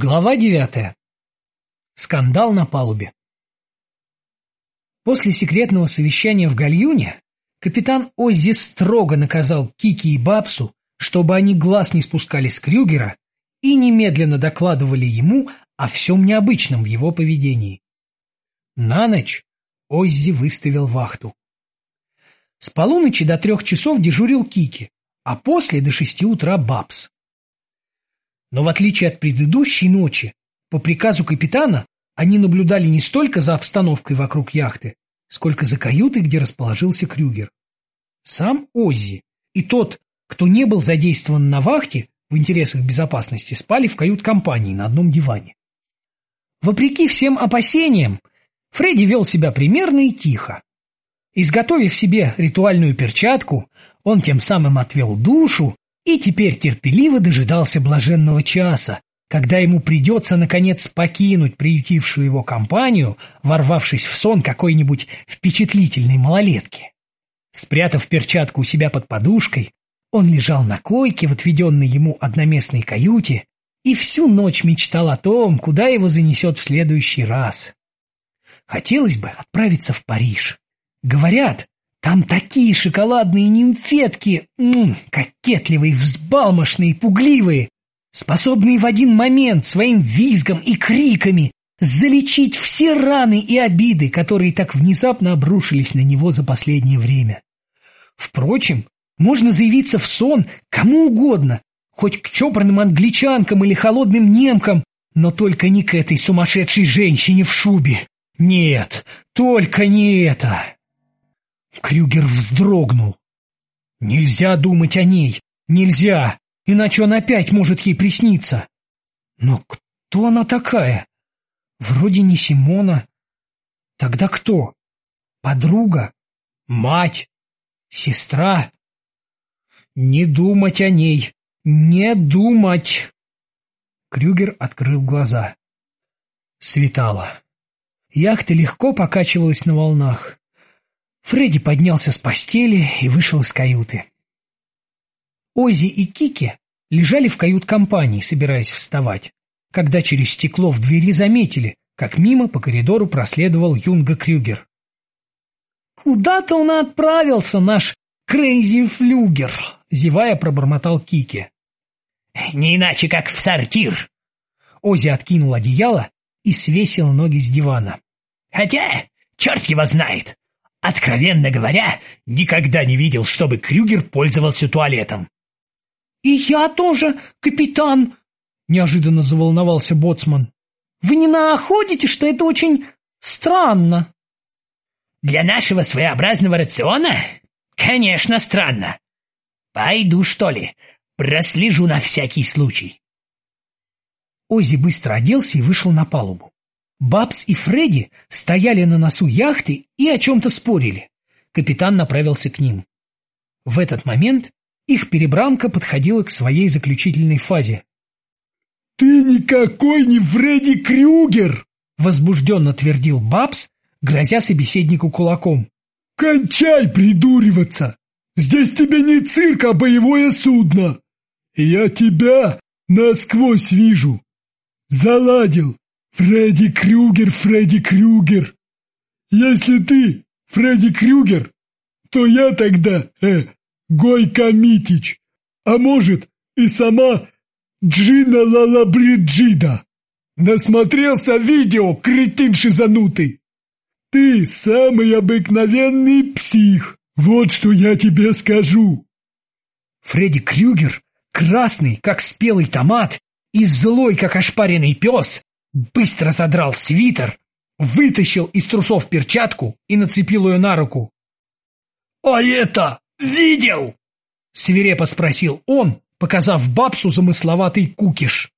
Глава девятая. Скандал на палубе. После секретного совещания в Гальюне капитан Оззи строго наказал Кики и Бабсу, чтобы они глаз не спускали с Крюгера и немедленно докладывали ему о всем необычном в его поведении. На ночь Оззи выставил вахту. С полуночи до трех часов дежурил Кики, а после до шести утра Бабс. Но в отличие от предыдущей ночи, по приказу капитана они наблюдали не столько за обстановкой вокруг яхты, сколько за каютой, где расположился Крюгер. Сам Оззи и тот, кто не был задействован на вахте в интересах безопасности, спали в кают-компании на одном диване. Вопреки всем опасениям, Фредди вел себя примерно и тихо. Изготовив себе ритуальную перчатку, он тем самым отвел душу и теперь терпеливо дожидался блаженного часа, когда ему придется, наконец, покинуть приютившую его компанию, ворвавшись в сон какой-нибудь впечатлительной малолетки. Спрятав перчатку у себя под подушкой, он лежал на койке в отведенной ему одноместной каюте и всю ночь мечтал о том, куда его занесет в следующий раз. Хотелось бы отправиться в Париж. Говорят, там такие шоколадные нимфетки, м -м, кокетливые, взбалмошные, пугливые, способные в один момент своим визгом и криками залечить все раны и обиды, которые так внезапно обрушились на него за последнее время. Впрочем, можно заявиться в сон кому угодно, хоть к чопорным англичанкам или холодным немкам, но только не к этой сумасшедшей женщине в шубе. Нет, только не это. Крюгер вздрогнул. Нельзя думать о ней, нельзя, иначе он опять может ей присниться. Но кто она такая? Вроде не Симона. Тогда кто? Подруга? Мать? Сестра? Не думать о ней, не думать. Крюгер открыл глаза. Светало. Яхта легко покачивалась на волнах. Фредди поднялся с постели и вышел из каюты. Ози и Кики лежали в кают-компании, собираясь вставать, когда через стекло в двери заметили, как мимо по коридору проследовал Юнга Крюгер. «Куда-то он отправился, наш Крейзи Флюгер!» — зевая пробормотал Кики. «Не иначе, как в сортир!» Ози откинул одеяло и свесил ноги с дивана. «Хотя, черт его знает! Откровенно говоря, никогда не видел, чтобы Крюгер пользовался туалетом. — И я тоже, капитан! — неожиданно заволновался боцман. — Вы не находите, что это очень странно? — Для нашего своеобразного рациона? Конечно, странно. Пойду, что ли, прослежу на всякий случай. Оззи быстро оделся и вышел на палубу. Бабс и Фредди стояли на носу яхты и о чем-то спорили. Капитан направился к ним. В этот момент их перебранка подходила к своей заключительной фазе. «Ты никакой не Фредди Крюгер!» — возбужденно твердил Бабс, грозя собеседнику кулаком. «Кончай придуриваться! Здесь тебе не цирк, а боевое судно! Я тебя насквозь вижу! Заладил! Фредди Крюгер, Фредди Крюгер. Если ты Фредди Крюгер, то я тогда, э, Гойка Митич, а может и сама Джина Лалабриджида. Насмотрелся видео, кретин шизанутый. Ты самый обыкновенный псих, вот что я тебе скажу. Фредди Крюгер, красный, как спелый томат, и злой, как ошпаренный пес, быстро задрал свитер, вытащил из трусов перчатку и нацепил ее на руку. «А это видел?» — свирепо спросил он, показав Бабсу замысловатый кукиш.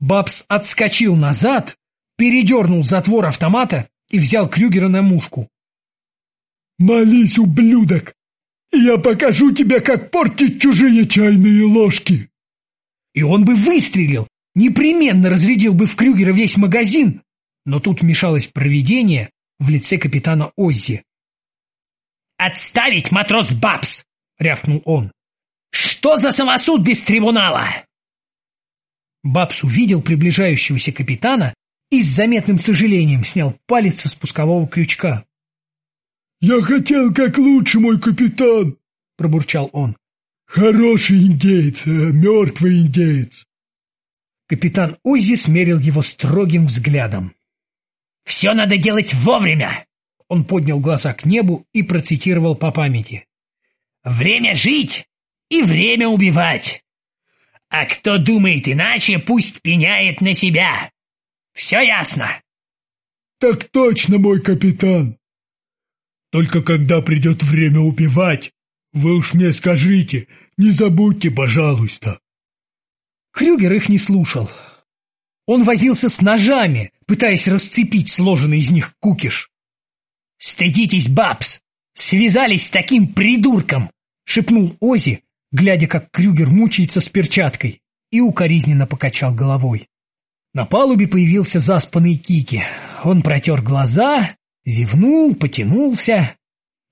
Бабс отскочил назад, передернул затвор автомата и взял Крюгера на мушку. «Молись, ублюдок! Я покажу тебе, как портить чужие чайные ложки!» И он бы выстрелил, непременно разрядил бы в Крюгера весь магазин, но тут вмешалось провидение в лице капитана Оззи. «Отставить, матрос Бабс!» — рявкнул он. «Что за самосуд без трибунала?» Бабс увидел приближающегося капитана и с заметным сожалением снял палец со спускового крючка. «Я хотел как лучше, мой капитан!» — пробурчал он. «Хороший индеец, а мертвый индеец!» Капитан Оззи смерил его строгим взглядом. «Все надо делать вовремя!» Он поднял глаза к небу и процитировал по памяти. «Время жить и время убивать! А кто думает иначе, пусть пеняет на себя! Все ясно?» «Так точно, мой капитан!» «Только когда придет время убивать, вы уж мне скажите, не забудьте, пожалуйста!» Крюгер их не слушал. Он возился с ножами, пытаясь расцепить сложенный из них кукиш. «Стыдитесь, Бабс! Связались с таким придурком!» — шепнул Ози, глядя, как Крюгер мучается с перчаткой, и укоризненно покачал головой. На палубе появился заспанный Кики. Он протер глаза, зевнул, потянулся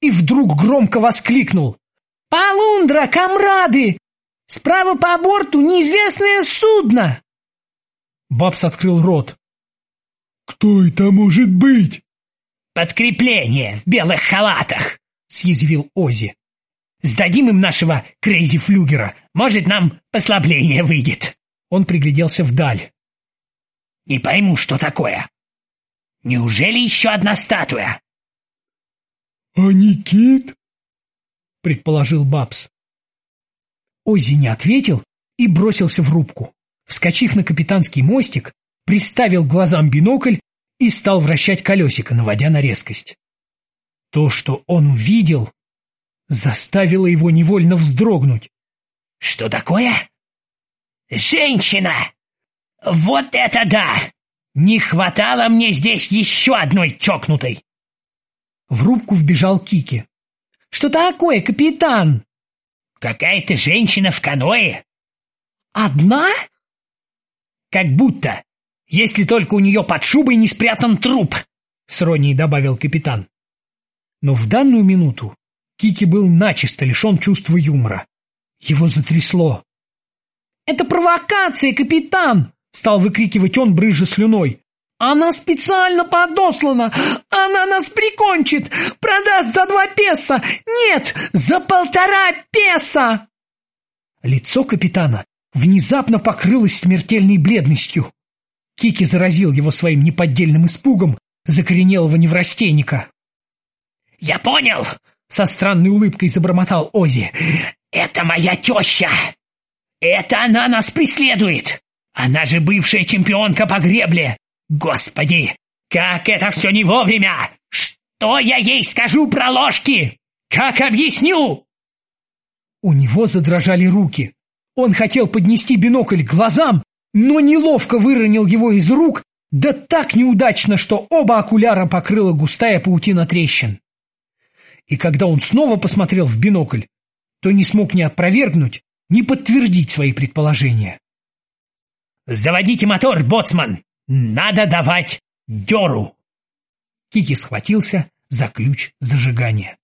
и вдруг громко воскликнул. «Полундра, комрады! Справа по борту неизвестное судно!» Бабс открыл рот. «Кто это может быть?» «Подкрепление в белых халатах!» — съязвил Ози. «Сдадим им нашего Крейзи-флюгера. Может, нам послабление выйдет». Он пригляделся вдаль. «Не пойму, что такое. Неужели еще одна статуя?» «А не кит?» — предположил Бабс. Оззи не ответил и бросился в рубку. Вскочив на капитанский мостик, приставил глазам бинокль и стал вращать колесико, наводя на резкость. То, что он увидел, заставило его невольно вздрогнуть. «Что такое?» «Женщина! Вот это да! Не хватало мне здесь еще одной чокнутой!» В рубку вбежал Кики. «Что такое, капитан?» «Какая-то женщина в каное». «Одна?» «Как будто, если только у нее под шубой не спрятан труп», — с иронией добавил капитан. Но в данную минуту Кики был начисто лишен чувства юмора. Его затрясло. «Это провокация, капитан!» — стал выкрикивать он, брызжа слюной. Она специально подослана! Она нас прикончит! Продаст за два песо! Нет, за полтора песо!» Лицо капитана внезапно покрылось смертельной бледностью. Кики заразил его своим неподдельным испугом закоренелого неврастенника. «Я понял!» — со странной улыбкой забормотал Ози. «Это моя теща! Это она нас преследует! Она же бывшая чемпионка по гребле! Господи, как это все не вовремя! Что я ей скажу про ложки? Как объясню?» У него задрожали руки. Он хотел поднести бинокль к глазам, но неловко выронил его из рук, да так неудачно, что оба окуляра покрыла густая паутина трещин. И когда он снова посмотрел в бинокль, то не смог ни опровергнуть, ни подтвердить свои предположения. «Заводите мотор, боцман!» Надо давать дёру!» Кики схватился за ключ зажигания.